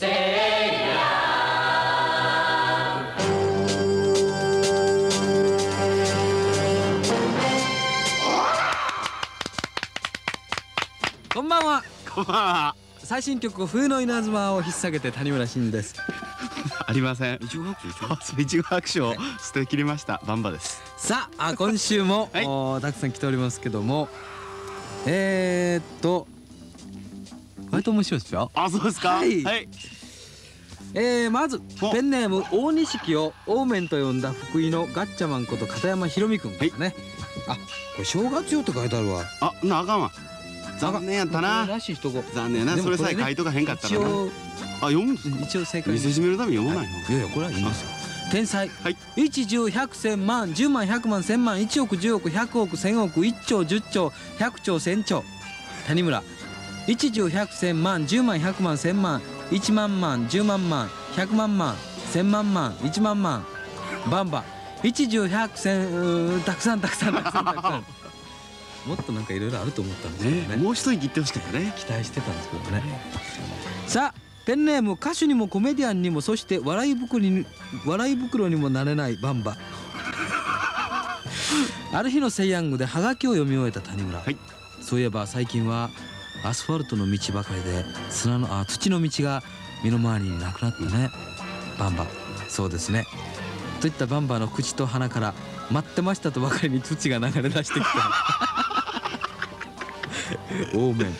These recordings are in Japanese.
こんばんはこんばんは。最新曲冬の稲妻を引っ提げて谷村新司です ありません。一応拍手一応拍手を捨て切りました。バンバです。さああ今週も、はいおたくさん来ておりますけどもえー、っと割と面白いですよあ、そうですか？はいはい。えー、まずおペンネーム大錦をオーメンと呼んだ福井のガッチャマンこと片山ひろみくんですね、あこれ正月よって書いてあるわあ、なあかんわ。残念やったな。らしい人が残念やな。それさえ書いとかへんかったらな。あ、読むんですか？一応正解見せしめるために読まないの？いやいやこれはいいんですよ天才はい。一十百千万十万百万千万一億十億百億千億一兆十兆百兆千兆谷村一十百千万十万百万千万一万万十万万百万万千万万一万万バンバ一十百千たくさんたくさんたくさんたくさん。もっとなんかいろいろあると思ったんですけどね、ねもう一息言ってほしかったね。期待してたんですけどね。さあペンネーム歌手にもコメディアンにもそして笑い袋に笑い袋にもなれないバンバある日のセイヤングでハガキを読み終えた谷村、はい。そういえば最近はアスファルトの道ばかりで砂のあ土の道が身の回りになくなったね、バンバそうですね。といったバンバの口と鼻から待ってましたとばかりに土が流れ出してきた。オーメン。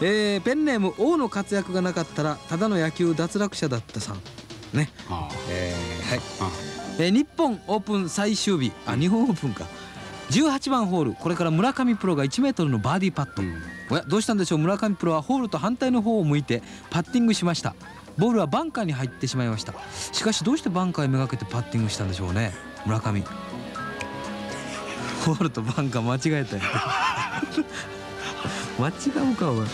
えーペンネーム王の活躍がなかったらただの野球脱落者だったさん。ね。あえーはい。あ、えー日本オープン最終日。あ日本オープンか18番ホールこれから村上プロが1メートルのバーディーパット、うん。おやどうしたんでしょう？村上プロはホールと反対の方を向いてパッティングしました。ボールはバンカーに入ってしまいました。しかしどうしてバンカーへめがけてパッティングしたんでしょうね？村上。ホールとバンカー間違えたよ。間違うかお前。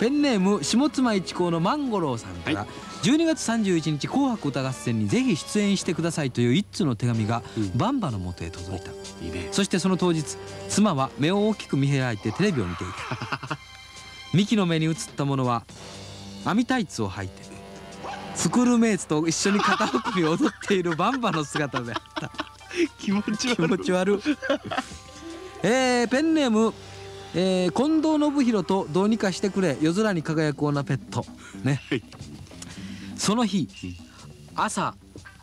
ペンネーム下妻一行のマンゴローさんから、は12月31日「紅白歌合戦」にぜひ出演してくださいという一通の手紙がうん。バンバの元へ届いた。いいね。そしてその当日妻は目を大きく見開いてテレビを見ていた。ミキの目に映ったものは網タイツを履いてスクールメイツと一緒に肩組み踊っているバンバの姿であった。気持ち気悪い。持ち悪い。えー、ペンネーム、えー、近藤信弘とどうにかしてくれ夜空に輝くオナペット。ね、はいその日朝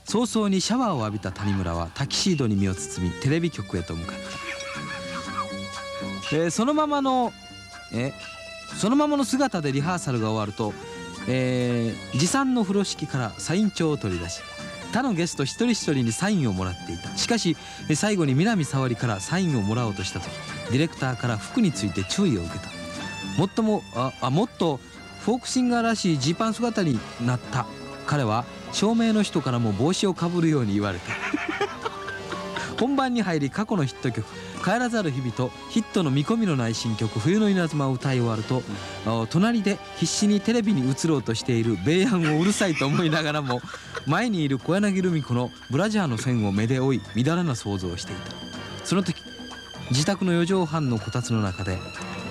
早々にシャワーを浴びた谷村はタキシードに身を包みテレビ局へと向かった、えーそのままのえそのままの姿でリハーサルが終わると、えー持参の風呂敷からサイン帳を取り出し他のゲスト一人一人にサインをもらっていた。しかし最後に南沙織からサインをもらおうとした時ディレクターから服について注意を受けた。もっともああもっとフォークシンガーらしいジーパン姿になった。彼は照明の人からも帽子をかぶるように言われた。本番に入り過去のヒット曲「帰らざる日々」とヒットの見込みのない新曲「冬の稲妻」を歌い終わると、あ隣で必死にテレビに映ろうとしている米安をうるさいと思いながらも 前にいる小柳ルミ子のブラジャーの線を目で追いみだらな想像をしていた。その時自宅の4畳半のこたつの中で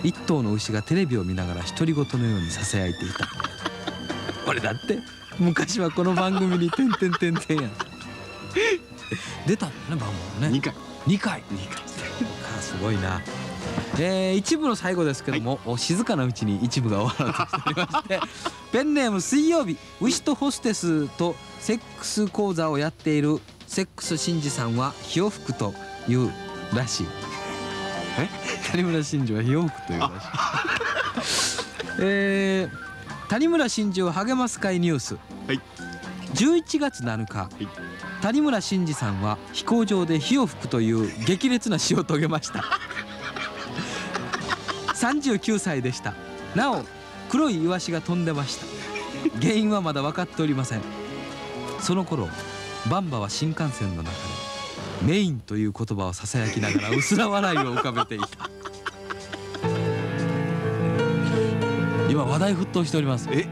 一頭の牛がテレビを見ながら独り言のようにささやいていた俺だって昔はこの番組に「てんてんてんてん」や出たんだね番組ね二回。2回二回。あすごいな。えー、一部の最後ですけども、お静かなうちに一部が終わろうとしておりまして ペンネーム水曜日ウィシュとホステスとセックス講座をやっているセックス真司さんは火を吹くというらしいえ谷村新司は火を吹くというらしいえー、谷村新司を励ます会ニュース、はい。11月7日、い。谷村新司さんは飛行場で火を吹くという激烈な死を遂げました。39歳でした。なお黒いイワシが飛んでました。原因はまだ分かっておりません。その頃バンバは新幹線の中でメインという言葉をささやきながら薄ら笑いを浮かべていた。今話題沸騰しております。え、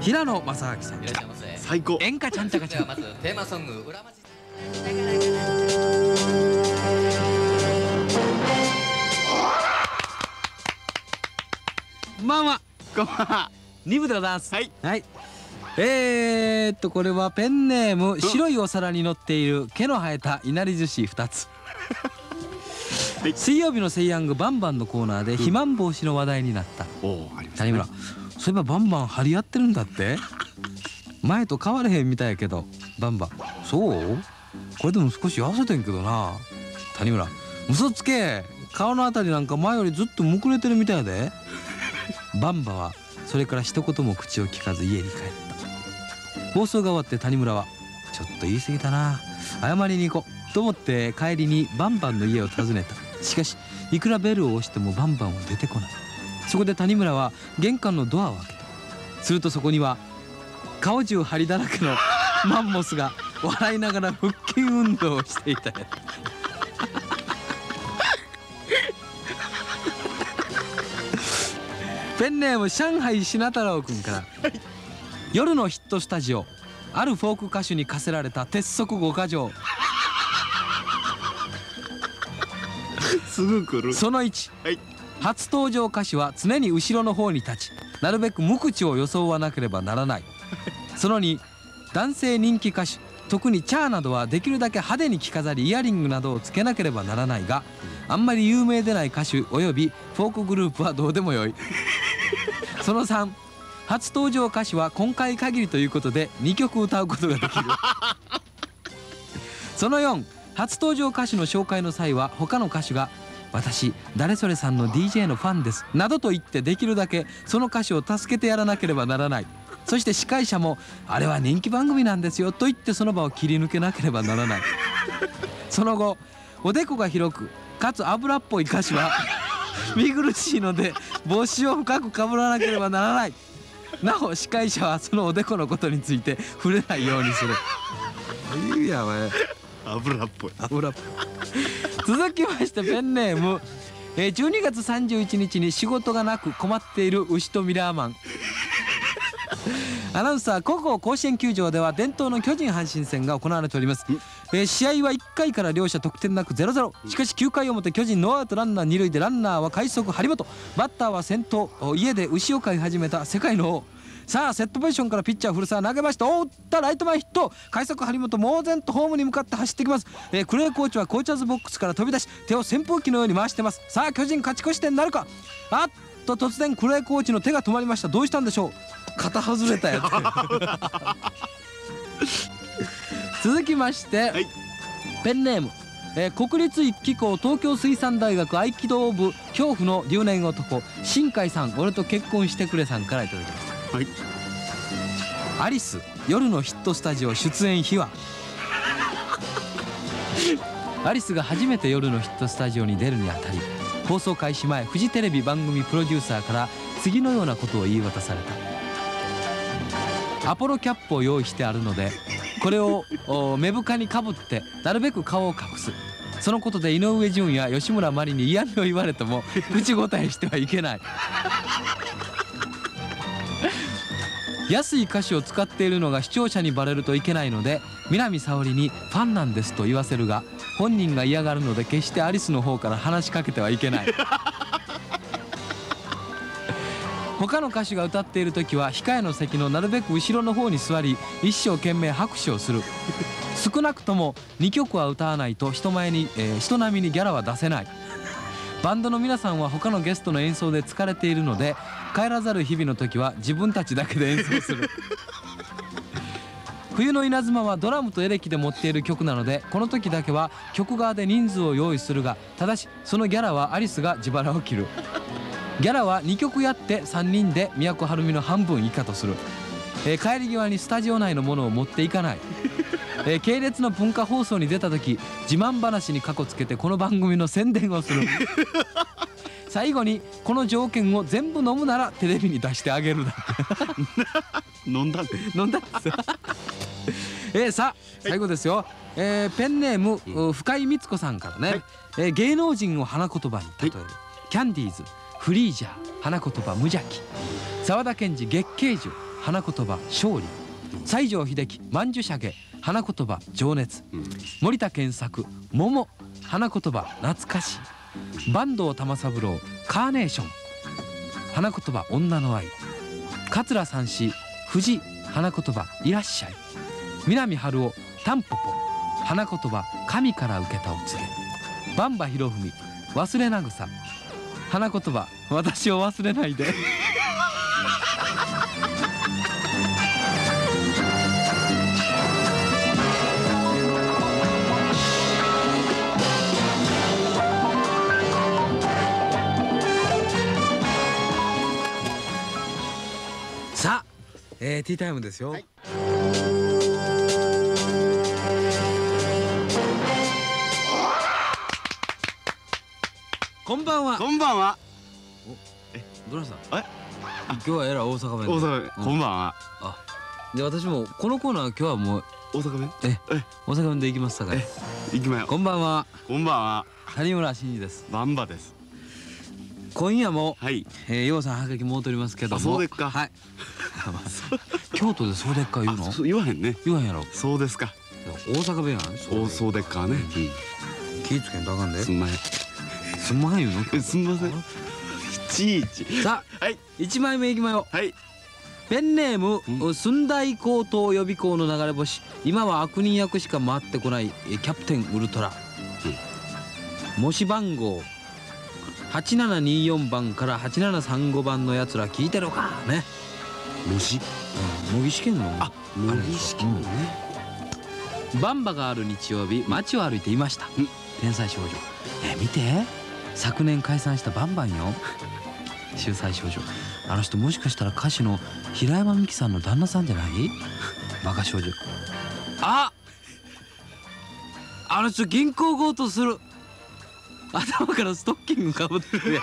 平野正明さん。いらっしゃいませ。最高。演歌ちゃんちゃかちゃん。まずテーマソング裏町。こんばんは。こんばんは。2部でございます。はい。はいえー、っとこれはペンネーム白いお皿に乗っている毛の生えたいなり寿司2つ。はい。水曜日の「セイヤングバンバン」のコーナーで肥満防止の話題になった。おおあります谷村そういえばバンバン張り合ってるんだって？前と変われへんみたいやけど。バンバン。そう？これでも少し痩せてんけどな。谷村嘘つけ。顔のあたりなんか前よりずっとむくれてるみたいやで。バンバはそれから一言も口を聞かず家に帰った放送が終わって谷村はちょっと言い過ぎたな。謝りに行こうと思って帰りにバンバンの家を訪ねた。しかしいくらベルを押してもバンバンは出てこない。そこで谷村は玄関のドアを開けた。するとそこには顔中張りだらけのマンモスが笑いながら腹筋運動をしていた。ペンネーム上海品太郎くんから。夜のヒットスタジオ。あるフォーク歌手に課せられた鉄則5か条。すぐ来る。その1、はい。初登場歌手は常に後ろの方に立ちなるべく無口を装わなければならない。その2男性人気歌手特にチャーなどはできるだけ派手に着飾りイヤリングなどをつけなければならないがあんまり有名でない歌手およびフォークグループはどうでもよい。その3初登場歌手は今回限りということで2曲歌うことができる。その4初登場歌手の紹介の際は他の歌手が「私誰それさんの DJ のファンです」などと言ってできるだけその歌手を助けてやらなければならない。そして司会者も「あれは人気番組なんですよ」と言ってその場を切り抜けなければならない。その後おでこが広くかつ油っぽい歌手は 見苦しいので帽子を深くかぶらなければならないなお司会者はそのおでこのことについて触れないようにする。いいやお前。油っぽい。油っぽい。続きましてペンネーム。えー12月31日に仕事がなく困っている牛とミラーマン アナウンサー高校甲子園球場では伝統の巨人阪神戦が行われております、えー試合は1回から両者得点なく0-0しかし9回表巨人ノーアウトランナー2塁でランナーは快速張本。バッターは先頭お家で牛を飼い始めた世界の王。さあセットポジションからピッチャー古澤投げました。お打ったライト前ヒット。快速張本猛然とホームに向かって走ってきます、えー黒江コーチはコーチャーズボックスから飛び出し手を扇風機のように回してます。さあ巨人勝ち越し点なるか。あっと突然クレーコーチの手が止まりました。どうしたんでしょう？肩外れたやつ。続きまして、はい。ペンネーム、えー国立一機構東京水産大学合気道部恐怖の留年男。新海さん俺と結婚してくれさんからいただきました。はい。アリス夜のヒットスタジオ出演秘話。アリスが初めて夜のヒットスタジオに出るにあたり放送開始前フジテレビ番組プロデューサーから次のようなことを言い渡された。アポロキャップを用意してあるのでこれを目深にかぶってなるべく顔を隠す。そのことで井上順や吉村麻里に嫌味を言われても口答えしてはいけない。安い歌詞を使っているのが視聴者にバレるといけないので南沙織に「ファンなんです」と言わせるが本人が嫌がるので決してアリスの方から話しかけてはいけない。他の歌手が歌っている時は控えの席のなるべく後ろの方に座り一生懸命拍手をする。少なくとも2曲は歌わないと人前に、えー人並みにギャラは出せない。バンドの皆さんは他のゲストの演奏で疲れているので帰らざる日々の時は自分たちだけで演奏する冬の稲妻はドラムとエレキで持っている曲なのでこの時だけは曲側で人数を用意するがただしそのギャラはアリスが自腹を切る。ギャラは2曲やって3人で都はるみの半分以下とする、えー帰り際にスタジオ内のものを持っていかない、えー系列の文化放送に出た時自慢話に過去つけてこの番組の宣伝をする。最後にこの条件を全部飲むならテレビに出してあげるだ飲んだん飲んだんですえー、さあ最後ですよ、えーペンネーム、う深井光子さんからね、はい。えー芸能人を花言葉に例える、キャンディーズ。フリージャー。花言葉無邪気。沢田研二月桂樹。花言葉勝利。西城秀樹。万寿鮭花言葉情熱。うん。森田健作。桃。花言葉懐かし。い坂東玉三郎。カーネーション。花言葉女の愛。桂三枝。藤。花言葉いらっしゃい南春夫タンポポ花言葉神から受けたお告げ。バンバ博文忘れなぐさ。花言葉私を忘れないで。さあ、えー、ティータイムですよ、こんばんは。こんばんは。ドラさん。え？今日はえらい大阪弁で。大阪弁。こんばんは。で私もこのコーナー今日はもう大阪弁？ええ？大阪弁で行きますさかいえ？行きまよこんばんは。こんばんは。谷村新司です。バンバです。今夜も、はい。えー、ようさんはがきもうとりますけどそうでっか。はい。京都でそうでっか言うの？言わへんね。言わへんやろ。そうですか。大阪弁やん。おそうでっかね。気ぃつけんとあかんで。すんまへんすんまへん言うのえすんません。いちいち。さあはい。一枚目いきまよはい。ペンネーム、う寸大高等予備校の流れ星。今は悪人役しか回ってこないえキャプテンウルトラ、模試番号。8724番から8735番のやつら聞いてるかね、もし模擬試験の。あ模擬式のね。バンバがある日曜日街を歩いていました。うん。天才少女。え見て昨年解散したバンバンよ。秀才少女。あの人もしかしたら歌手の平山美樹さんの旦那さんじゃない？バカ少女。あ！あの人銀行強盗する。頭からストッキングかぶってるやん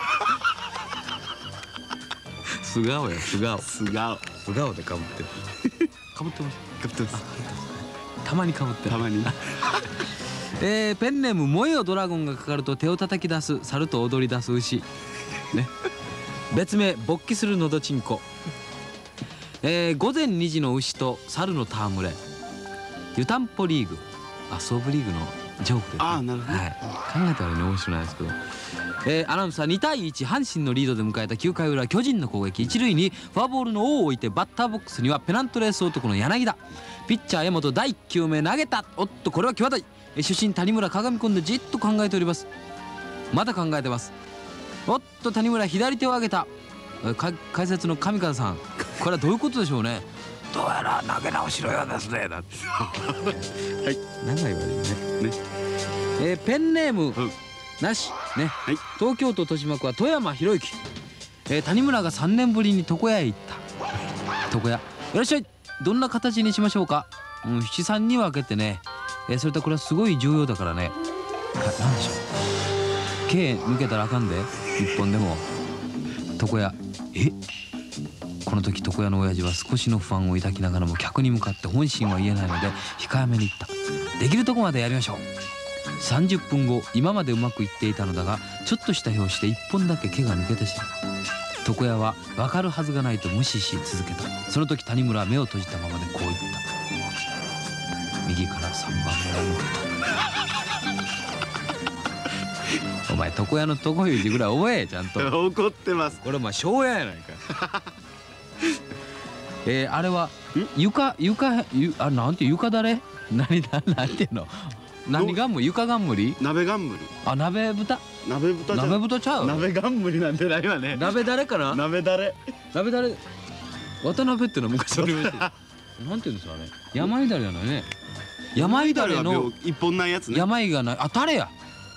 素顔や素顔。素顔。素顔でかぶってる。かぶってます。かぶってます。たまにかぶってる。たまに えーペンネーム「燃えよドラゴン」がかかると手を叩き出す猿と踊り出す牛。ね。別名勃起するのどちんこ。えー午前2時の牛と猿の戯れ。湯たんぽリーグ。あソーブリーグのジョークです、ね、あーなるほどはい、考えたらね面白いですけど、えーアナウンサー2対1阪神のリードで迎えた9回裏巨人の攻撃。一塁にフォアボールの王を置いてバッターボックスにはペナントレース男の柳田。ピッチャー江本第1球目投げた。おっとこれは際どいえー出身谷村かがみ込んでじっと考えております。まだ考えてます。おっと谷村左手を上げた。解説の上川さん。これはどういうことでしょうね。どうやら投げ直しのようですね。はい。長いわよね。ね。えーペンネーム、うん。なし。ね、はい。東京都豊島区は富山博之、えー谷村が3年ぶりに床屋へ行った。床屋。いらっしゃい。どんな形にしましょうか、うん、七三に分けてね、えーそれとこれはすごい重要だからね。かなんでしょう。毛抜けたらあかんで。一本でも。床屋。え？この時床屋の親父は少しの不安を抱きながらも客に向かって本心は言えないので控えめに言った。できるとこまでやりましょう。30分後今までうまくいっていたのだがちょっとした拍子で1本だけ毛が抜けてしまう。床屋は分かるはずがないと無視し続けた。その時谷村は目を閉じたままで右から3番目が抜けたお前床屋の床いう字ぐらい覚えちゃんと。怒ってます。これお前庄屋やないか。えー、あれは床床ゆあなんて床だれ？何だなんていうの？何がんむ床がんむり鍋冠あ鍋豚？鍋豚じゃん。鍋豚ちゃう？鍋冠なんてないわね。鍋だれかな？鍋だれ鍋だれ渡辺ってのは昔ありました。なんていうんですかね山だれじゃないね山だれの一本ないやつね。山がない。あタレや？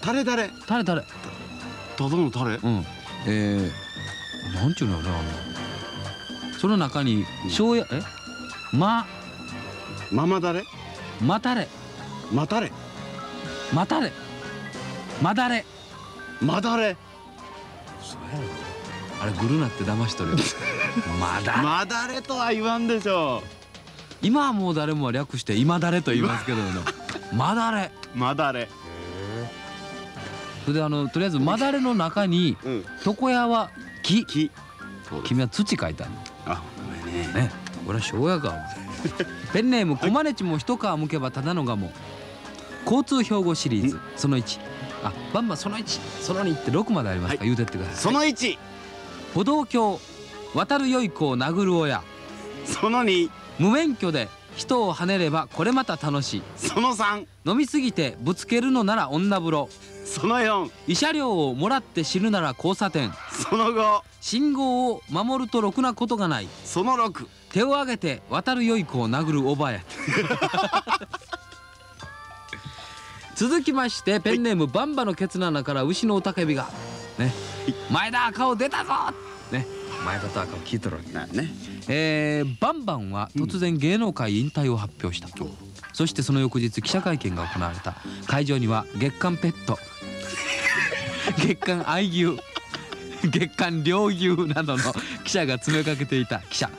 タレタレタレタレただのタレうん。えー、なんちゅうのよねあの。その中に醤油え？まママだれまたれ。またれ。またれ。まだれ。まだれ。そうやろあれグルナって騙しとるよ。まだまだれとは言わんでしょ今はもう誰もは略して今だれと言いますけどねまだれまだれ。それであのとりあえずまだれの中にうん。床屋は木。木。君は土書いたの。あごめんね。ね。俺は庄屋か ペンネームコマネチも一皮むけばただのがも交通標語シリーズ。その1あバンバンその1その2って6までありますか？言うてってください。その一。歩道橋渡る良い子を殴る親。その2無免許で人を跳ねればこれまた楽しい。その3飲みすぎてぶつけるのなら女風呂。その4慰謝料をもらって死ぬなら交差点。その5信号を守るとろくなことがない。その6手を挙げて渡る良い子を殴るおばあや。続きましてペンネームバンバのケツの穴から牛の雄たけびが。ね。前田赤尾出たぞ。ね。前田と赤尾聞いとるわけなねえーバンバンは突然芸能界引退を発表した、そしてその翌日記者会見が行われた。会場には月刊ペット 月刊愛牛 月刊両牛などの記者が詰めかけていた。記者。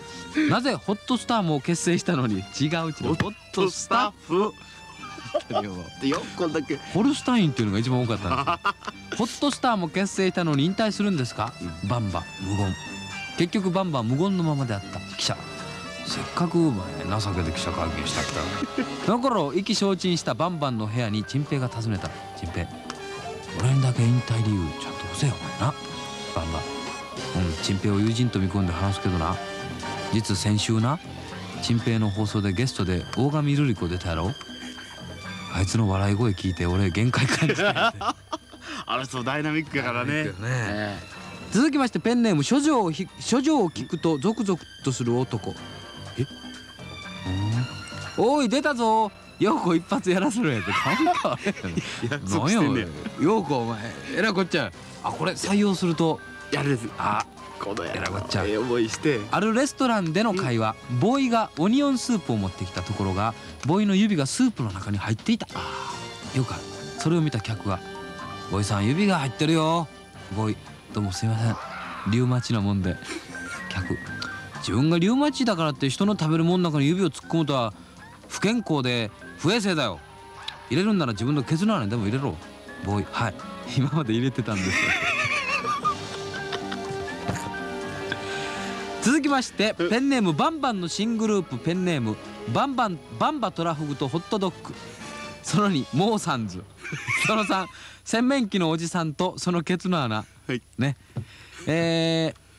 なぜホットスターも結成したのに違う違うホットスタッフ。でよこんだけ。ホルスタインっていうのが一番多かったんですよ。ホットスターも結成したのに引退するんですか、バンバ無言結局バンバン無言のままであった。記者。せっかくお前情けで記者会見したっただから意気消沈したバンバンの部屋にチンペイが訪ねた。チンペイ。俺にだけ引退理由ちゃんと伏せよお前な。バンバン。うんチンペイを友人と見込んで話すけどな。実先週なチンペイの放送でゲストで大神ルリ子出たやろあいつの笑い声聞いて俺限界感じた あの人ダイナミックやからね。ね。え続きましてペンネーム諸女をひ諸女を聞くとゾクゾクとする男。え？おい出たぞ。ようこ一発やらせろやって。なんかあれやねや。ようこお前えらいこっちゃ。あこれ採用するとやる。ですあこのやえらいこっちゃ。ええ思いして。あるレストランでの会話。ボーイがオニオンスープを持ってきたところがボーイの指がスープの中に入っていた。よくある。それを見た客が「ボーイさん指が入ってるよ」ボーイ「どうもすいません。リウマチなもんで」客。自分がリウマチだからって人の食べるもんの中に指を突っ込むとは不健康で不衛生だよ。入れるんなら自分のケツの穴にでも入れろ。ボーイ。はい。今まで入れてたんです。よ 続きましてペンネームバンバンの新グループ。ペンネームバンバンバンバトラフグとホットドッグ。その2モーサンズ。その3洗面器のおじさんとそのケツの穴。はい。ね。えー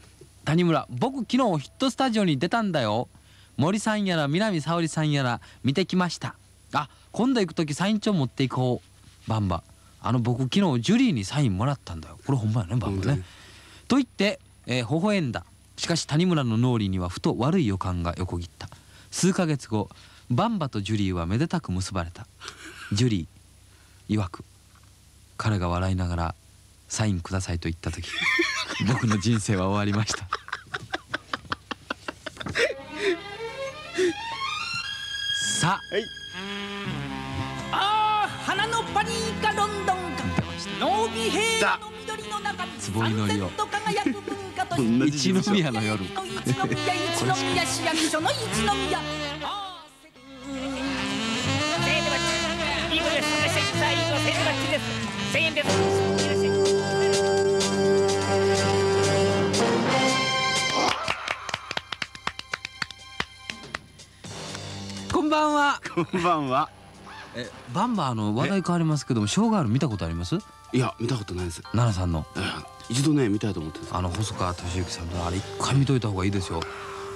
谷村僕昨日ヒットスタジオに出たんだよ。森さんやら南沙織さんやら見てきました。あ今度行く時サイン帳持っていこう。バンバ。あの僕昨日ジュリーにサインもらったんだよ。これほんまやねバンバね。と言って、えー微笑んだ。しかし谷村の脳裏にはふと悪い予感が横切った。数ヶ月後バンバとジュリーはめでたく結ばれた。ジュリー曰く彼が笑いながら「サインください」と言った時 僕の人生は終わりました。さはい。ああ花のパニーカロンドンか。あ。出ました濃尾平野の緑の中に坪井のりをと一宮。の夜一宮一宮市役所の一宮いいです。千円です。んばんは。こんばんは。えバンバーの話題変わりますけどもショーガール見たことあります？いや見たことないです。奈々さんの。一度ね見たいと思ってあの細川俊之さんのあれ一回見といた方がいいですよ。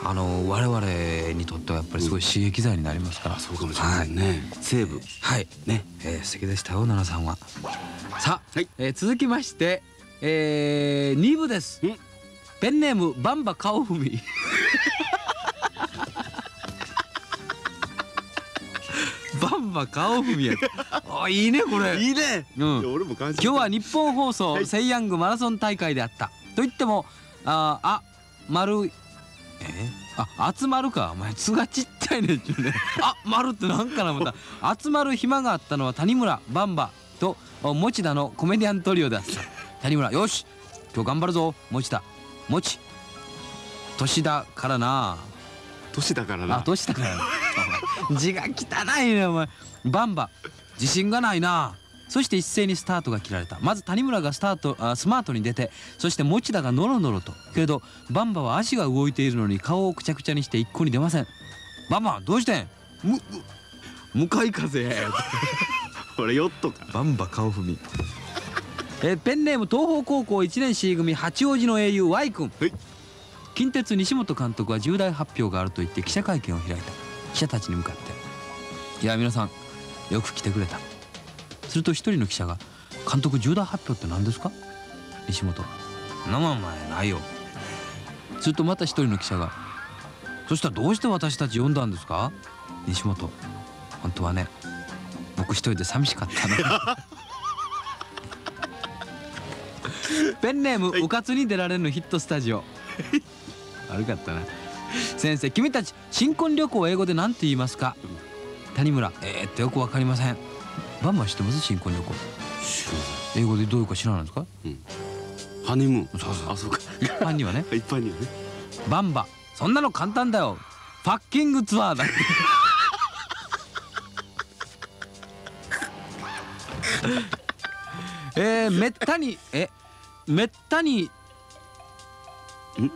あの我々にとってはやっぱりすごい刺激剤になりますから、あそうかもしれない。ね西部はい。ね。えー素敵でしたよ奈々さんは。さあ、はい。えー続きましてえー、2部です。んペンネームバンバ顔踏みバンバ顔踏みや。あいいねこれ。いいね。うん。俺も感じ今日は日本放送、はい。セイヤングマラソン大会であった。と言ってもあーあ丸え？あ集まるか。お前「つ」がちっちゃいねんちゅうね。あ丸ってなんかなまた。集まる暇があったのは谷村バンバ。とお持田のコメディアントリオであった。谷村よし。今日頑張るぞ。持田。持ち。年だからな。年だからな。あ年だからな 字が汚いねお前。バンバ。自信がないな。そして一斉にスタートが切られた。まず谷村がスタートあスマートに出てそして持田がノロノロと。けれどバンバは足が動いているのに顔をくちゃくちゃにして一向に出ません。バンバどうしてん？む向かい風。や俺ヨットか。バンバ顔踏み。えーペンネーム東邦高校1年 C 組八王子の英雄 Y 君、はい。近鉄西本監督は重大発表があると言って記者会見を開いた記者たちに向かって「いや皆さんよく来てくれた」すると一人の記者が「監督重大発表って何ですか?」西本「生前ないよ」するとまた一人の記者が「そしたらどうして私たち呼んだんですか?」西本「本当はね僕一人で寂しかったの」ペンネーム、うかつに出られぬヒットスタジオ。悪かったな先生君たち新婚旅行を英語で何て言いますか？谷村えー、ってよくわかりません。バンバン知ってます？新婚旅行。英語でどういうか知らないですか？ないハネムーン。そうそう。あそうか。一般にはね。一般にはね。バンバ。そんなの簡単だよ。ファッキングツアーだ。えー、めったにえめったに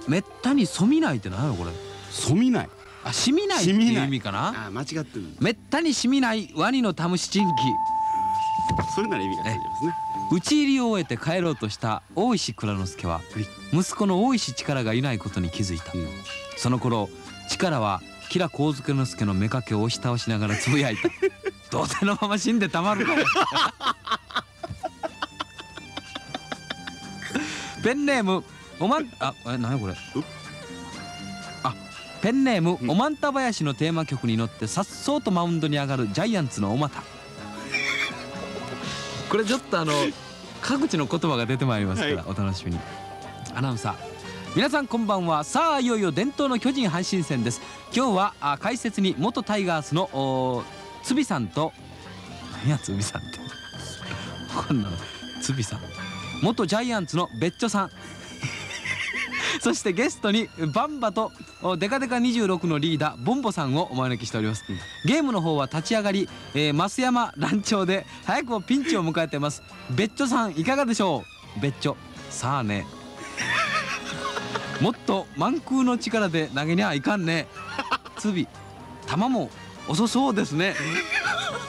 めったに染みないって何やろこれ？染みない。あ染みないっていう意味かな？あ間違ってる。めったに染みないワニのタムシチンキそれなら意味がついてますね。討ち入りを終えて帰ろうとした大石蔵之介は息子の大石力がいないことに気づいた、うん。その頃力は吉良上野之助の目かけを押し倒しながらつぶやいた。どうせのまま死んでたまるかよ。ペンネームおまんあえ何これ？あペンネーム、うんおまんた林のテーマ曲に乗ってさっそうとマウンドに上がるジャイアンツのおまた。これちょっとあの各地の言葉が出てまいりますから、はい。お楽しみに。アナウンサー。皆さんこんばんは。さあいよいよ伝統の巨人阪神戦です。今日はあ解説に元タイガースのおつびさんと何やつびさんって。こんなの。つびさん。元ジャイアンツの別所さん そしてゲストにバンバとおデカデカ26のリーダーボンボさんをお招きしております、ゲームの方は立ち上がり、えー、増山 乱調で早くもピンチを迎えてます。別所さんいかがでしょう？別所さあね。もっと満空の力で投げにはいかんね。つび球も遅そうですね。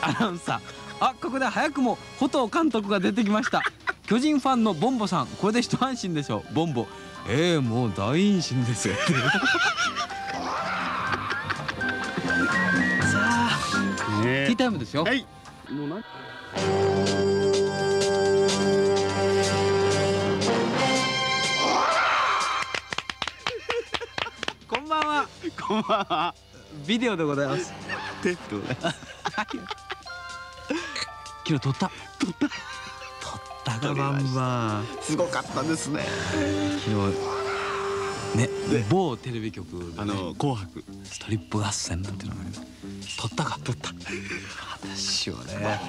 アナウンサー。あここで早くもホト監督が出てきました。巨人ファンのボンボさんこれで一安心でしょう。ボンボえー、もう大陰心ですよ。さあね。ティータイムですよ、はい。もうなこんばんは。こんばんは。ビデオでございます。テープでございます昨日撮った。撮ったたかバンバンすごかったですね。昨日ね某テレビ局でね、あの紅白。ストリップ合戦なんていうのがあります撮ったか？撮った。私はね。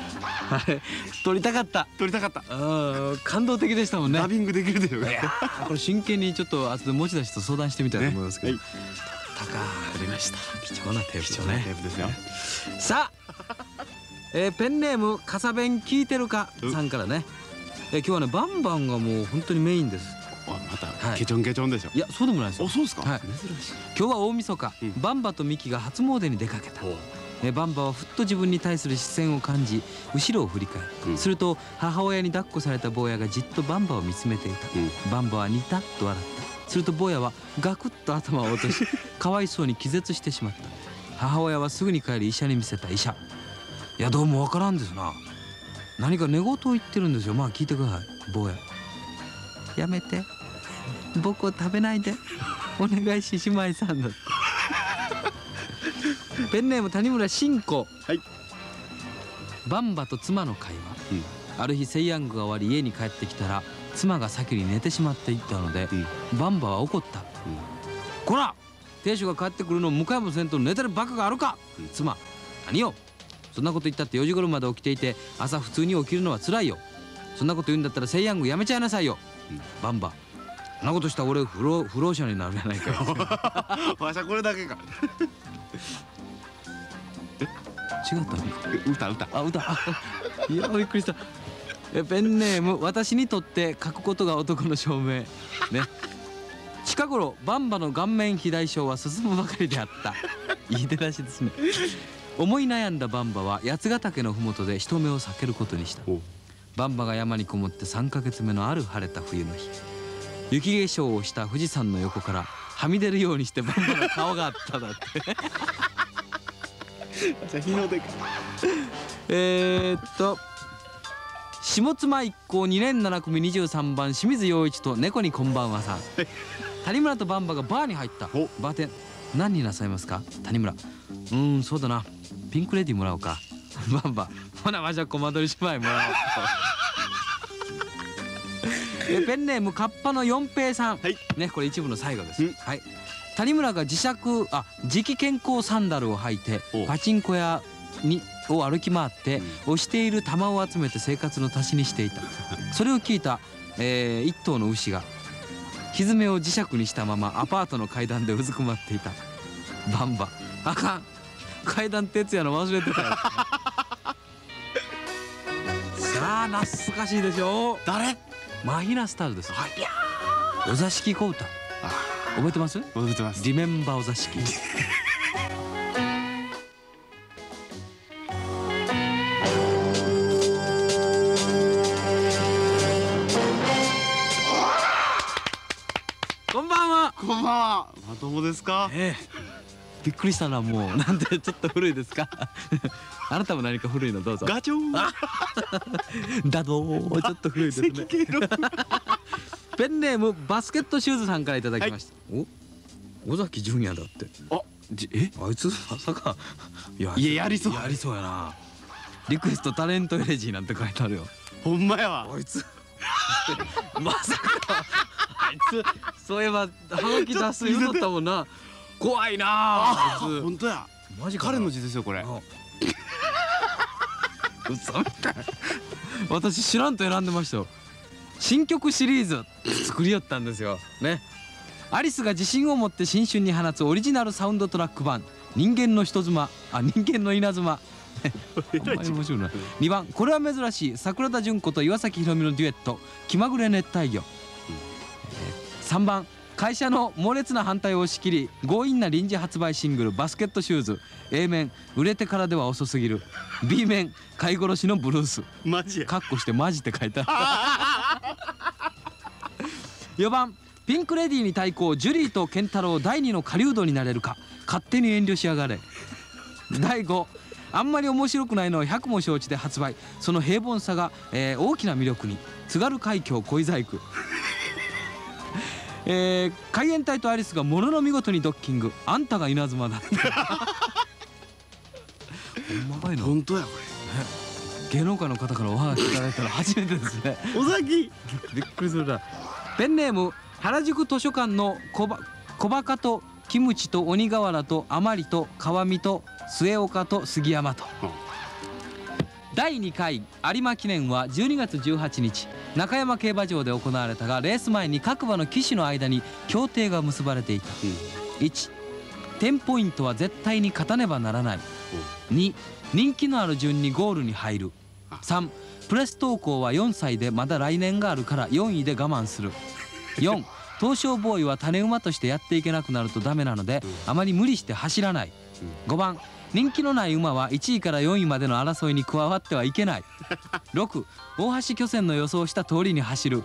あ れ撮りたかった。撮りたかった。うん感動的でしたもんね。ダビングできるでしょういやーこれ真剣にちょっと後で持田氏と相談してみたいと思いますけど、はい。撮ったか撮りました。貴重なテープ貴重なテープですよさあ、えーペンネームかさ弁聞いてるかうんさんからね、えー今日はねバンバンがもう本当にメインです。あまたはい。ケチョンケチョンでしょ。いやそうでもないですよ。あそうですか。はい。珍しい。今日は大晦日、うん。バンバとミキが初詣に出かけた。えーバンバはふっと自分に対する視線を感じ後ろを振り返る、うん。すると母親に抱っこされた坊やがじっとバンバを見つめていた、うん。バンバはニタッと笑った。すると坊やはガクッと頭を落とし かわいそうに気絶してしまった。母親はすぐに帰り医者に見せた医者。いやどうもわからんですな何か寝言を言ってるんですよ。まあ聞いてください。坊や。やめて。僕を食べないで。お願いし姉妹さんだ ペンネーム谷村信子。はい。バンバと妻の会話、うん。ある日セイヤングが終わり家に帰ってきたら妻が先に寝てしまっていったので、うん。バンバは怒った「こら！亭主が帰ってくるのを向かいもせんと寝てるバカがあるか、うん。妻何よそんなこと言ったって4時頃まで起きていて朝普通に起きるのは辛いよ。そんなこと言うんだったらセイヤングやめちゃいなさいよ、うん。バンバ。そんなことしたら俺不老不老者になるやないかよ。わしゃこれだけか。違ったの？歌歌。あ歌。あ いやびっくりした。えペンネーム私にとって書くことが男の証明。ね。近頃バンバの顔面肥大症は進むばかりであった。いい出だしですね思い悩んだバンバは八ヶ岳の麓で人目を避けることにした。バンバが山にこもって3ヶ月目のある晴れた冬の日。雪化粧をした富士山の横からはみ出るようにしてバンバの顔があっただって。じゃあ日の出か。えーっと下妻一行2年7組23番清水陽一と猫にこんばんはさん。谷村とバンバがバーに入った。お。バーテン何になさいますか？谷村。うーんそうだな。ピンクレディーもらおうか。バンバほなわしゃコマ撮り姉妹もらおう。えペンネームカッパの四平さん、はい。ねこれ一部の最後です。うん。はい。谷村が磁石あ磁気健康サンダルを履いておパチンコ屋にを歩き回って、押している玉を集めて生活の足しにしていた。それを聞いた、えー一頭の牛が蹄を磁石にしたままアパートの階段でうずくまっていた。バンバ。あかん。階段徹夜の忘れてたよ。さあ懐かしいでしょ？誰？マヒナスタールですはい。お座敷小唄覚えてます？覚えてます。リメンバーお座敷 まともですか？ええ。びっくりしたなもう。なんでちょっと古いですか？あなたも何か古いのどうぞ。ガチョウ だどー。ちょっと古いですね。ペンネームバスケットシューズさんからいただきました、お？尾崎純也だって。あじえ？あいつ？まさか？いやいややりそう。やりそうやな。リクエストタレントエレジーなんて書いてあるよ。ほんまやわ。あいつ。まさつそういえばはがき出す言うとったもんな。怖いな。あ本当や。つマジ彼の字ですよこれ。あ嘘みたい。私知らんと選んでましたよ。新曲シリーズ作りよったんですよ。ね。アリスが自信を持って新春に放つオリジナルサウンドトラック版。人間の人妻。あ人間の稲妻。面白いな。2番。これは珍しい。桜田淳子と岩崎宏美のデュエット。気まぐれ熱帯魚、えー3番。会社の猛烈な反対を押し切り強引な臨時発売シングル「バスケットシューズ」A 面売れてからでは遅すぎる。B 面飼い殺しのブルース。マジや。カッコしてマジって書いてある。4 番。ピンク・レディーに対抗ジュリーとケンタロウ第二の狩人になれるか。勝手に遠慮しやがれ。第5あんまり面白くないのは100も承知で発売。その平凡さが、えー大きな魅力に。津軽海峡恋細工えー海援隊とアリスがものの見事にドッキング。あんたが稲妻だ。ほんまかいな本当やこ芸能界の方からおはがきいただいたの初めてですね。れ尾崎びっくりするな。ペンネーム原宿図書館の小ば小バカとキムチと鬼瓦と甘利と川見と末岡と杉山と。うん第2回有馬記念は12月18日中山競馬場で行われたがレース前に各馬の騎手の間に協定が結ばれていた。1テンポイントは絶対に勝たねばならない。2人気のある順にゴールに入る。3プレス投稿は4歳でまだ来年があるから4位で我慢する。4東証ボーイは種馬としてやっていけなくなるとダメなのであまり無理して走らない。5番人気のない馬は1位から4位までの争いに加わってはいけない。6大橋巨泉の予想した通りに走る。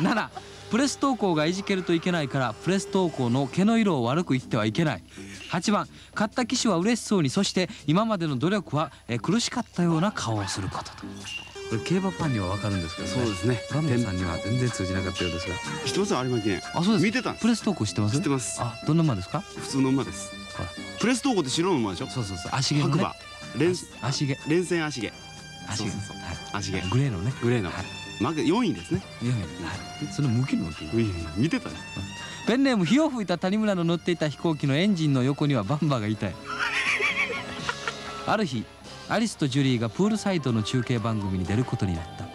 7プレス投稿がいじけるといけないからプレス投稿の毛の色を悪く言ってはいけない。8番勝った騎手は嬉しそうにそして今までの努力は、えー苦しかったような顔をすることと。これ競馬ファンには分かるんですけど、ね、そうですね。バンドさんには全然通じなかったようですが。知ってます有馬記念あそうです見てたんです。プレス投稿知ってます？知ってます。あどんな馬ですか？普通の馬ですほら。プレス投稿って白の馬でしょ？そうそうそう。足毛のね。白馬。連足毛。連戦足毛。足毛。そうそうそう。はい。足毛。グレーのね。グレーの。はい。まず4位ですね。いやいやはい。その向きのっていういやいや見てたんですペンネーム火を吹いた谷村の乗っていた飛行機のエンジンの横にはバンバーがいたいある日アリスとジュリーがプールサイドの中継番組に出ることになった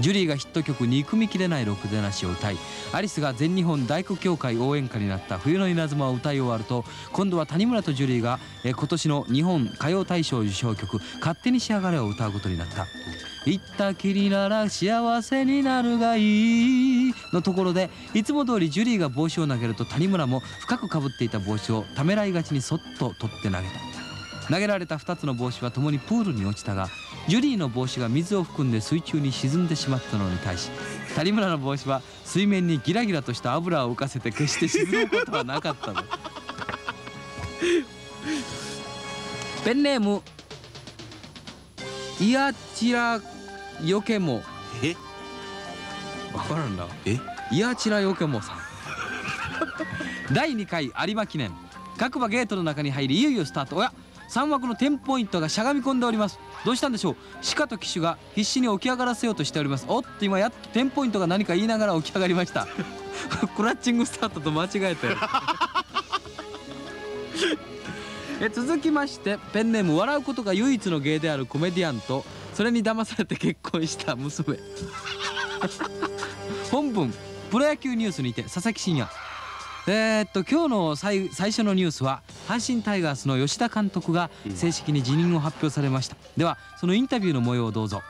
ジュリーがヒット曲「憎みきれないろくでなし」を歌いアリスが全日本大工協会応援歌になった「冬の稲妻」を歌い終わると今度は谷村とジュリーがえ今年の日本歌謡大賞受賞曲「勝手に仕上がれ」を歌うことになった「行ったきりなら幸せになるがいい」のところでいつも通りジュリーが帽子を投げると谷村も深くかぶっていた帽子をためらいがちにそっと取って投げた。投げられた2つの帽子は共にプールに落ちたがジュリーの帽子が水を含んで水中に沈んでしまったのに対し谷村の帽子は水面にギラギラとした油を浮かせて決して沈むことはなかったの。ペンネームイヤチラヨケモ。え？わからんな。え？イヤチラヨケモさん。第2回有馬記念。各馬ゲートの中に入りいよいよスタート。おや3枠のテンポイントがしゃがみ込んでおります。どうしたんでしょう？鹿と騎手が必死に起き上がらせようとしております。おっと今やっとテンポイントが何か言いながら起き上がりました。クラッチングスタートと間違えて。え続きましてペンネーム笑うことが唯一の芸であるコメディアンとそれに騙されて結婚した娘。本文プロ野球ニュースにて佐々木真也。えーっと今日の最最初のニュースは阪神タイガースの吉田監督が正式に辞任を発表されました、ではそのインタビューの模様をどうぞ。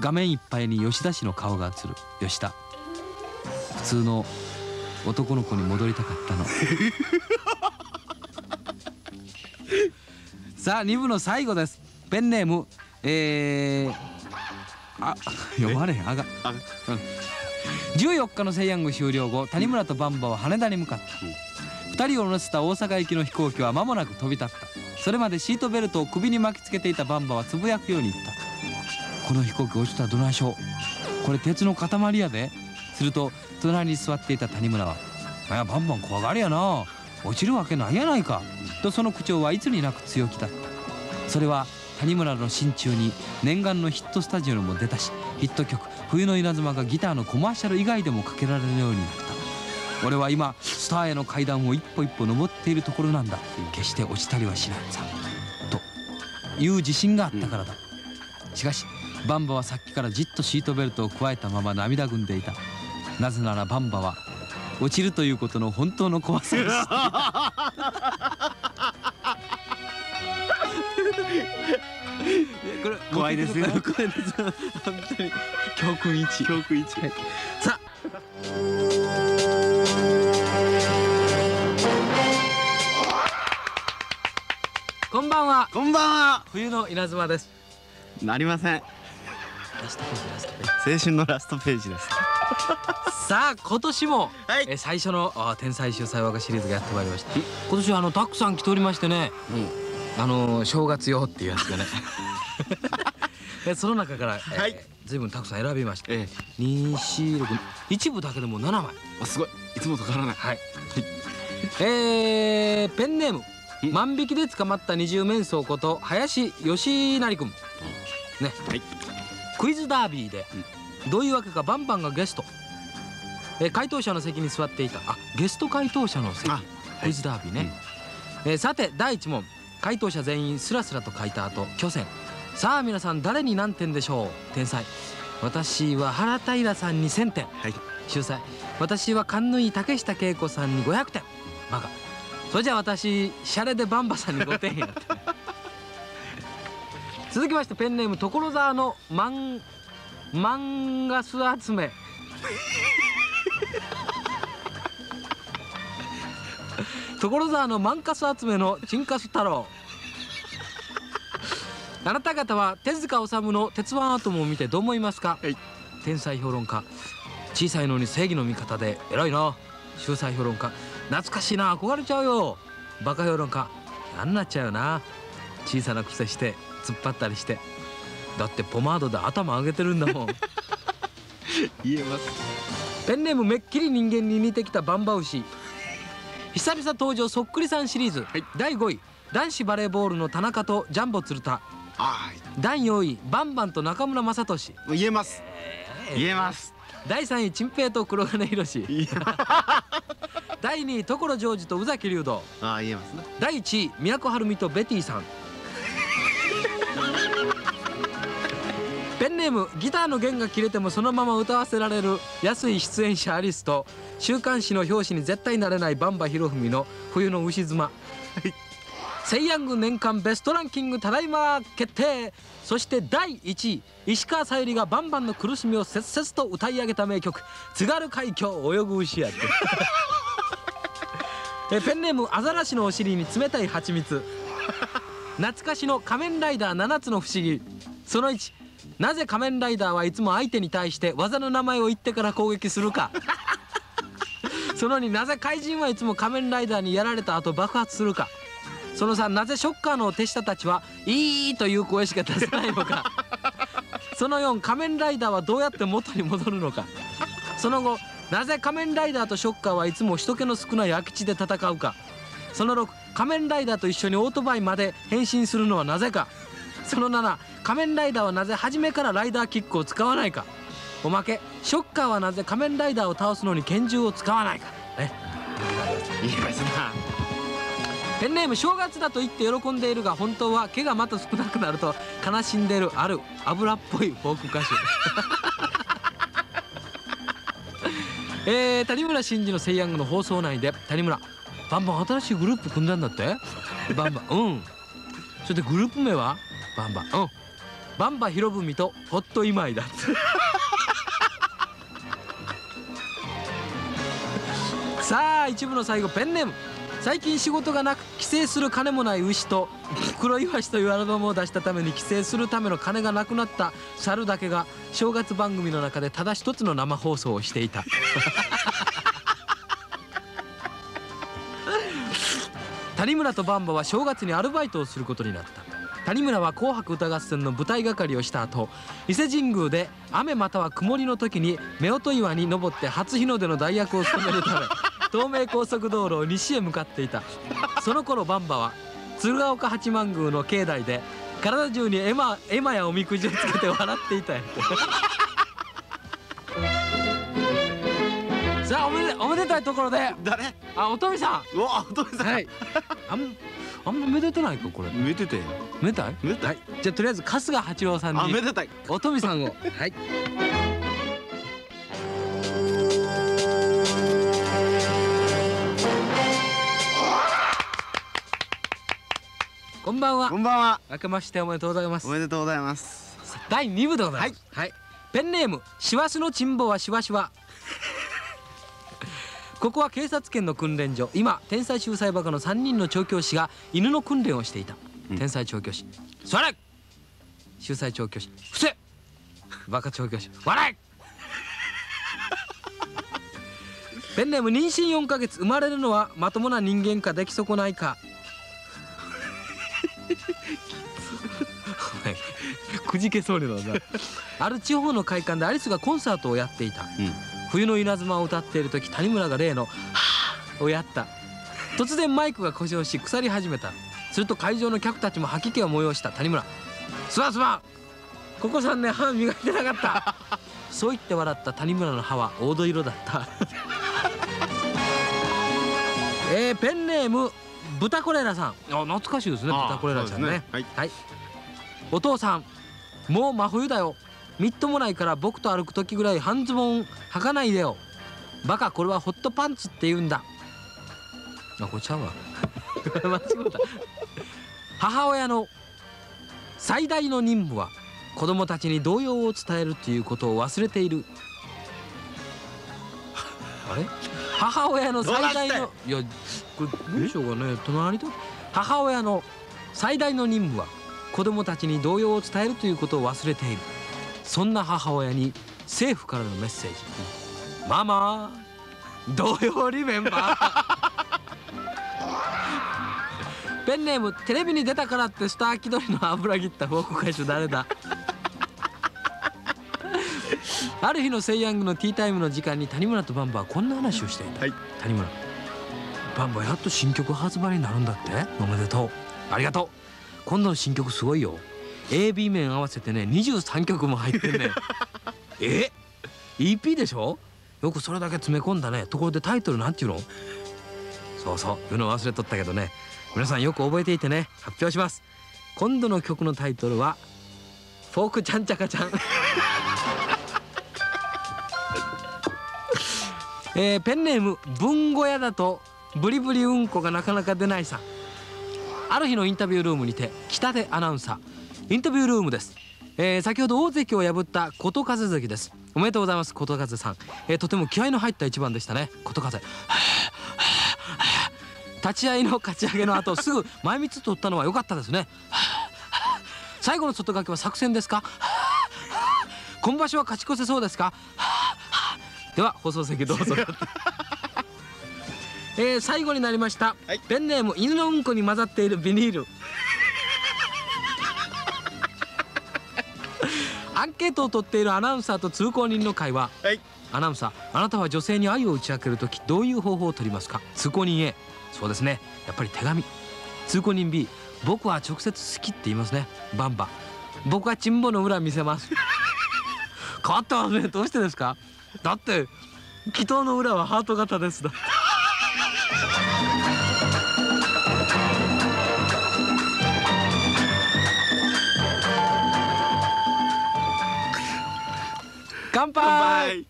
画面いっぱいに吉田氏の顔が映る吉田。普通の男の子に戻りたかったの。さあ2部の最後です。ペンネームえー、あ読まれへん。あがあ14日のセイヤング終了後谷村とバンバは羽田に向かった、2人を乗せた大阪行きの飛行機は間もなく飛び立った。それまでシートベルトを首に巻きつけていたバンバはつぶやくように言った。この飛行機落ちたらどないしょう。これ鉄の塊やで。すると隣に座っていた谷村は「あやバンバン怖がりやな。落ちるわけないやないか」とその口調はいつになく強気だった。それは谷村の心中に念願のヒットスタジオにも出たしヒット曲「冬の稲妻」がギターのコマーシャル以外でもかけられるようになった。俺は今スターへの階段を一歩一歩登っているところなんだ決して落ちたりはしない。さと。いう自信があったからだ、しかしバンバはさっきからじっとシートベルトを加えたまま涙ぐんでいた。なぜならバンバは落ちるということの本当の怖さを知っていたこれ怖いですよ。怖いです本当に。教訓一。教訓一。さあ。こんばんは。こんばんは。冬の稲妻です。なりません。ラストページラストページ。青春のラストページです。さあ今年も、はい。え最初のあ天才秀才和歌シリーズがやってまいりました。今年はあのたくさん来ておりましてねあの正月用っていうやつがね えその中から、えーはい随分たくさん選びましたえ二四六一部だけでも7枚えあすごいいつもと変わらないはい。えー、ペンネームん万引きで捕まった二重面相こと林義成君。ね。はいクイズダービーで、どういうわけかバンバンがゲスト。えー、回答者の席に座っていた。あ、ゲスト回答者の席。あクイズダービーね。えーさて第一問。回答者全員スラスラと書いた後、巨船。さあ皆さん誰に何点でしょう？天才。私は原平さんに1000点。はい秀才私は勘のいい竹下恵子さんに500点バカそれじゃあ私シャレでバンバさんに5点やって 続きましてペンネーム所沢のマンマンガス集め所沢のマンカス集めのチンカス太郎。あなた方は手塚治虫の「鉄腕アトム」を見てどう思いますか、はい。天才評論家。小さいのに正義の味方で偉いな。秀才評論家。懐かしいな憧れちゃうよ。バカ評論家。嫌になっちゃうよな。小さな癖して突っ張ったりして。だってポマードで頭上げてるんだもん。言えます。ペンネームめっきり人間に似てきたバンバ牛久々登場そっくりさんシリーズ、はい。第5位男子バレーボールの田中とジャンボ鶴田。あ第4位バンバンと中村雅俊。あ言えます。言えます。第3位チンペイと黒金博士言え第2位所ジョージと宇崎竜童。ああ言えますね第1位都はるみとベティさん。ペンネームギターの弦が切れてもそのまま歌わせられる安い出演者アリスと週刊誌の表紙に絶対なれないバンバヒロフミの冬の牛妻。セイヤング年間ベストランキングただいま決定。そして第1位石川さゆりがバンバンの苦しみを切々と歌い上げた名曲「津軽海峡泳ぐ牛」やってえペンネームアザラシのお尻に冷たい蜂蜜。懐かしの仮面ライダー7つの不思議。その1なぜ仮面ライダーはいつも相手に対して技の名前を言ってから攻撃するか。その2なぜ怪人はいつも仮面ライダーにやられた後爆発するか。その3なぜショッカーの手下たちはいいという声しか出せないのか。その4仮面ライダーはどうやって元に戻るのか。その後なぜ仮面ライダーとショッカーはいつも人気の少ない空き地で戦うか。その6仮面ライダーと一緒にオートバイまで変身するのはなぜか。その7仮面ライダーはなぜ初めからライダーキックを使わないかおまけ。ショッカーはなぜ仮面ライダーを倒すのに拳銃を使わないか。ね。言えますなペンネーム正月だと言って喜んでいるが本当は毛がまた少なくなると悲しんでいるある油っぽいフォーク歌手。えー、谷村新司の「セイヤング」の放送内で谷村バンバン新しいグループ組んだんだって？バンバンうん。それでグループ名はバンバンうん。バンバヒロブミとホットイマイだってさあ一部の最後ペンネーム。最近仕事がなく帰省する金もない牛と黒イワシというアルバムを出したために帰省するための金がなくなった猿だけが正月番組の中でただ一つの生放送をしていた。谷村とバンバは正月にアルバイトをすることになった。谷村は「紅白歌合戦」の舞台係をした後伊勢神宮で雨または曇りの時に夫婦岩に登って初日の出の代役を務めるため東名高速道路を西へ向かっていた。その頃バンバは鶴岡八幡宮の境内で体中にエマエマやおみくじをつけて笑っていたよ さあおめでおめでたいところで。誰？あおとみさうわお父さん。んはい。あんあんまめでてないかこれ。めでてめでたい？めでたい。はい。じゃあとりあえず春日八郎さんに。あめでたい。おとみさんを。はいこんばんは。こんばんは。明けましておめでとうございます。おめでとうございます。第2部でござい。ますはい、ペンネームしわしのチンボはしわしわ。ここは警察犬の訓練所。今天才秀才バカの3人の調教師が犬の訓練をしていた、うん。天才調教師。それ。秀才調教師。伏せ。バカ調教師。笑い ペンネーム妊娠4ヶ月。生まれるのはまともな人間か出来損ないか くじけそうになるな。ある地方の会館でアリスがコンサートをやっていた。うん。冬の稲妻を歌っている時谷村が例の「はぁ」をやった。突然マイクが故障し腐り始めた。すると会場の客たちも吐き気を催した。谷村「すまんすまん。ここ3年歯磨いてなかった」そう言って笑った。谷村の歯は黄土色だった。えー、ペンネーム豚コレラさん。あ懐かしいですね豚コレラちゃんね。ね。はい。はい。お父さんもう真冬だよ。みっともないから僕と歩く時ぐらい半ズボン履かないでよ。バカこれはホットパンツって言うんだ。あこれちゃうわ。母親の最大の任務は子供たちに動揺を伝えるということを忘れている。あれ？母親の最大のいやこれ文章がね。隣と母親の最大の任務は子供たちに動揺を伝えるということを忘れている。そんな母親に政府からのメッセージ「ママ動揺リメンバー」ペンネームテレビに出たからってスター気取りの油切ったフォーク会社誰だ？ある日のセイヤングのティータイムの時間に谷村とバンバはこんな話をしていた、はい。谷村バンバやっと新曲発売になるんだって。おめでとう。ありがとう。今度の新曲すごいよ。AB 面合わせてね23曲も入ってんね え？EP でしょ？よくそれだけ詰め込んだね。ところでタイトルなんていうの？そうそう。言うの忘れとったけどね。皆さんよく覚えていてね。発表します。今度の曲のタイトルは「フォークちゃんちゃかちゃん」えーペンネーム文語屋だとブリブリうんこがなかなか出ないさ。ある日のインタビュールームにて北出アナウンサー。インタビュールームです、えー先ほど大関を破った琴風関です。おめでとうございます琴風さん、えーとても気合いの入った一番でしたね。琴風。立ち合いの勝ち上げの後 すぐ前三つ取ったのは良かったですね。最後の外掛けは作戦ですか？今場所は勝ち越せそうですか？では放送席どうぞ えー、最後になりました、はい。ペンネーム犬のうんこに混ざっているビニール。アンケートを取っているアナウンサーと通行人の会話。はい。アナウンサーあなたは女性に愛を打ち明けるときどういう方法を取りますか？通行人 A そうですね。やっぱり手紙。通行人 B 僕は直接好きって言いますね。バンバ僕はチンボの裏見せます。変わってますね。どうしてですか？だって祈祷の裏はハート型です。だ乾杯。はい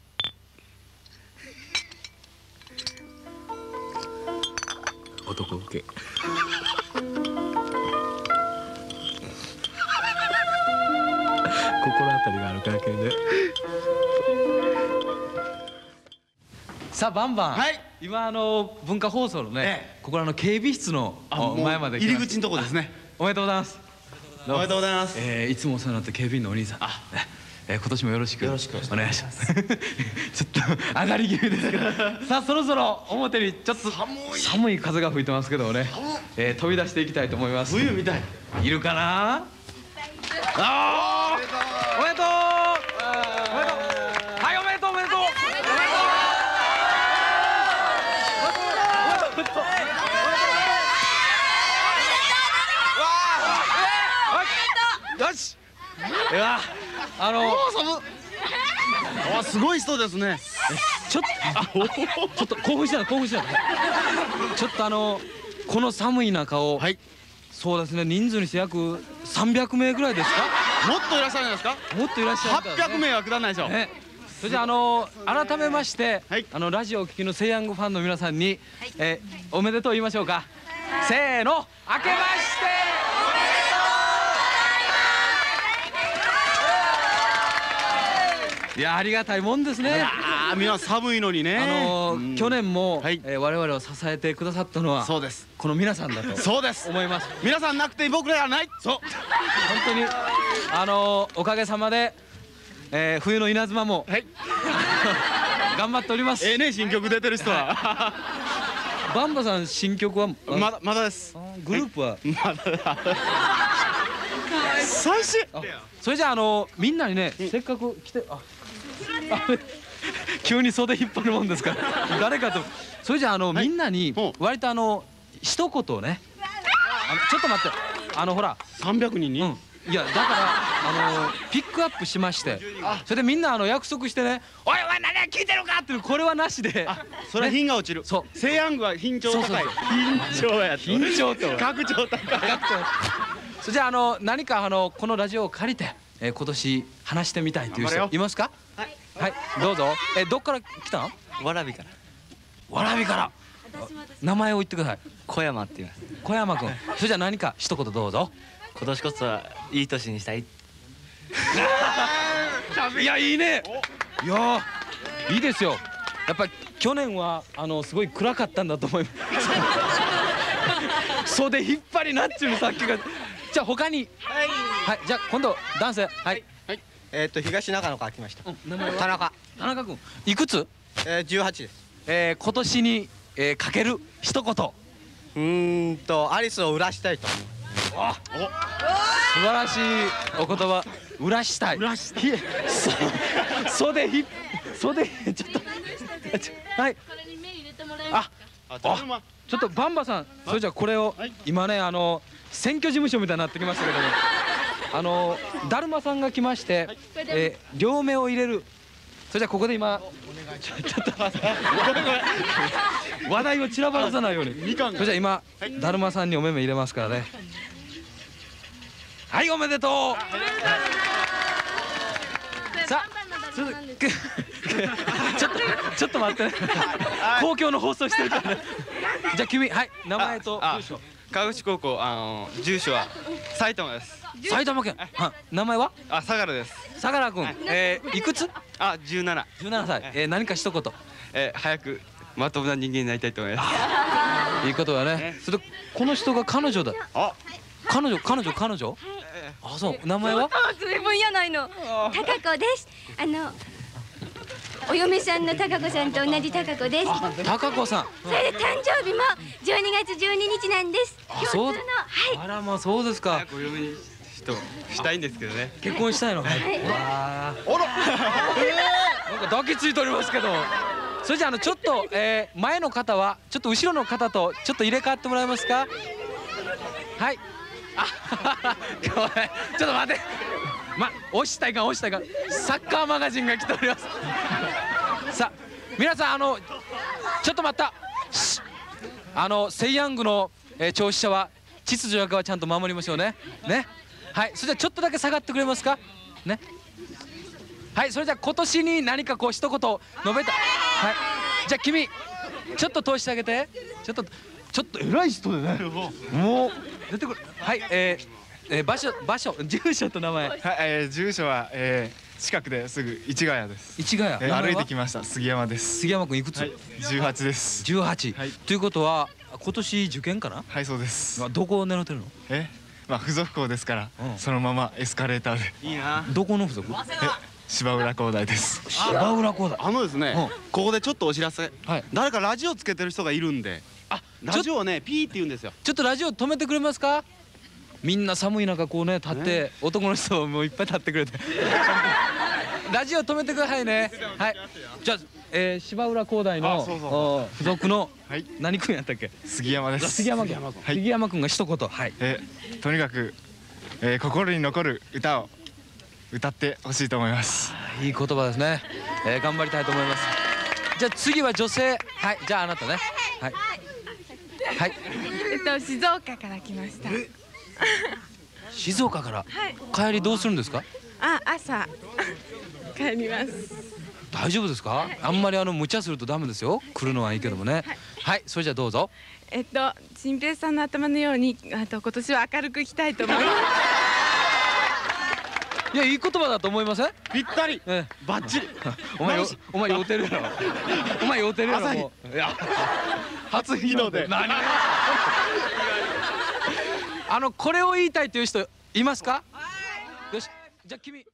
男受け。心当たりがある関係で。さあバンバン、はい。今あの文化放送のね、えここらの警備室のお前まで来ました。入り口のとこですね。おめでとうございます。おめでとうございます。えー、いつもお世話になった警備員のお兄さん。あ、えー、今年もよろしくお願いします。ちょっと上がり気味ですけど。さあそろそろ表にちょっと寒い。風が吹いてますけどもね、えー、飛び出していきたいと思います。冬みたい。いるかな？あー！おめでとう！おめでとう！はいおめでとうおめでとう！おめでとう！おめでとう！よし！いやあのあすごい人ですね。ちょっとあちょっと興奮してない興奮してないちょっとあのこの寒い中を、はい。そうですね人数にして約300名ぐらいですか？もっといらっしゃるんですか？もっといらっしゃるみたいですね800名はくだらないでしょね、それじゃあ、あの改めまして、はい。あのラジオをお聞きのセイヤングファンの皆さんに、えーおめでとう言いましょうか。せーの、明けまして。いやありがたいもんですね。ああみんな寒いのにね。あのうん。去年も、はい。えー我々を支えてくださったのはそうです。この皆さんだとそうです。思います。皆さんなくて僕らはない。そう。本当にあのおかげさまで、えー冬の稲妻もはい。頑張っております。ええね新曲出てる人は。バンバさん新曲はあ まだまだです。グループは、まだ。最初それじゃああのみんなにね、せっかく来てああ 急に袖引っ張るもんですから。誰かと。それじゃああの、みんなに割とあの一言をね。あのちょっと待って。あのほら。300人に、うん。いやだからあのピックアップしまして。それでみんなあの約束してね「おいおい何聞いてるか!」っていうこれはなしで。それは品が落ちる。そう。西安具は品調高い。そうそう品調やと。緊張って。格調高い。それじゃああの何かあのこのラジオを借りて、えー今年話してみたいという人いますか？はい、どうぞ。えどっから来たん？わらびから。わらびから。名前を言ってください。小山って言います。小山君それじゃあ何か一言どうぞ。今年こそはいい年にしたい。いやいいね。いやいいですよ。やっぱり去年はあのすごい暗かったんだと思います。袖引っ張りなっちゅうのさっきがじゃあ他に。はい、じゃあ今度男性。はい、えっ、と東長野から来ました。名前は？田中、田中君。いくつ？えー、18です。えー、今年に、えー、かける一言。うーんとアリスを売らしたいと思う。素晴らしいお言葉。裏したい。裏したい。袖ひ袖ちょっと。ちょはい。これに目入れてもらえますああちょっとちょっとバンバさんそれじゃあこれをはい。今ねあの選挙事務所みたいになってきましたけどもあのだるまさんが来まして、えー両目を入れる。それじゃあここで今ちょ ちょっと待って。話題を散らばらさないように。みかんが。それじゃあ今、だるまさんにお目目入れますからね。はいおめでとう。さあ続く ちょっとちょっと待って。ね公共の放送してるからね。じゃあ君はい名前とあ住所。川口高校あの住所は埼玉です埼玉県。は名前は？あ相良です。相良君。えーいくつ？あ17 17歳。えー何か一言。えー早くまともな人間になりたいと思います。いいことだね。それでこの人が彼女だ。あ。彼女彼女彼女？あそう。名前は？ずいぶんやないの。高子です。あのお嫁さんの高子さんと同じ高子です。高子さん。それで誕生日も12月12日なんです。あそう。共通の。はい。あらまあそうですか早くお嫁に人したいんですけどね。結婚したいのはい。わあ。なんか抱きついておりますけど。それじゃああのちょっと、えー、前の方はちょっと後ろの方とちょっと入れ替わってもらえますか？はい。あごめん。ちょっと待って。ま押したいか押したいかサッカーマガジンが来ております。さあ皆さんあのちょっと待った。あのセイヤングの、えー、聴取者は秩序だけはちゃんと守りましょうね。ねはいそれじゃあちょっとだけ下がってくれますか？ね？はいそれじゃあ今年に何かこう一言述べた。はい。じゃあ君ちょっと通してあげて。ちょっとちょっと偉い人でね。もう出てくる。はいえーえー、場所場所住所と名前。はい、えー、住所は、えー、近くですぐ市ヶ谷です。市ヶ谷。えー、歩いてきました。杉山です。杉山君いくつ、はい、十八です。18、はい。ということは今年受験かな？はい、そうです。あどこを狙ってるの？え、まあ付属校ですから、うん。そのままエスカレーターで、いいな。どこの付属？え、芝浦工大です。芝浦工大。あのですね、うん。ここでちょっとお知らせ。はい。誰かラジオつけてる人がいるんで。あラジオをねピーって言うんですよ。ちょっとラジオ止めてくれますか？みんな寒い中こうね立って、男の人もいっぱい立ってくれて。ラジオ止めてくださいね。はい。じゃあ、えー、芝浦工大のあそうそうお付属のはい、何君やったっけ？杉山です。杉山君。はい。杉山君が一言。はい。えー、とにかく、えー、心に残る歌を歌ってほしいと思います。いい言葉ですね、えー、頑張りたいと思います。じゃあ次は女性。はいじゃああなたね。はい。はい。えっと静岡から来ました。静岡から？はい。帰りどうするんですか？あ朝。帰ります大丈夫ですか？あんまりあの無茶するとダメですよ。来るのはいいけどもね。はい。それじゃあどうぞ。えっと新平さんの頭のようにあと今年は明るくいきたいと思います。いやいい言葉だと思いません？ぴったり。えバッチリ。え お前よお前酔うてるやろ。お前酔うてるやろ もう。いや。初日の出何あのこれを言いたいという人いますか？よし。じゃあ君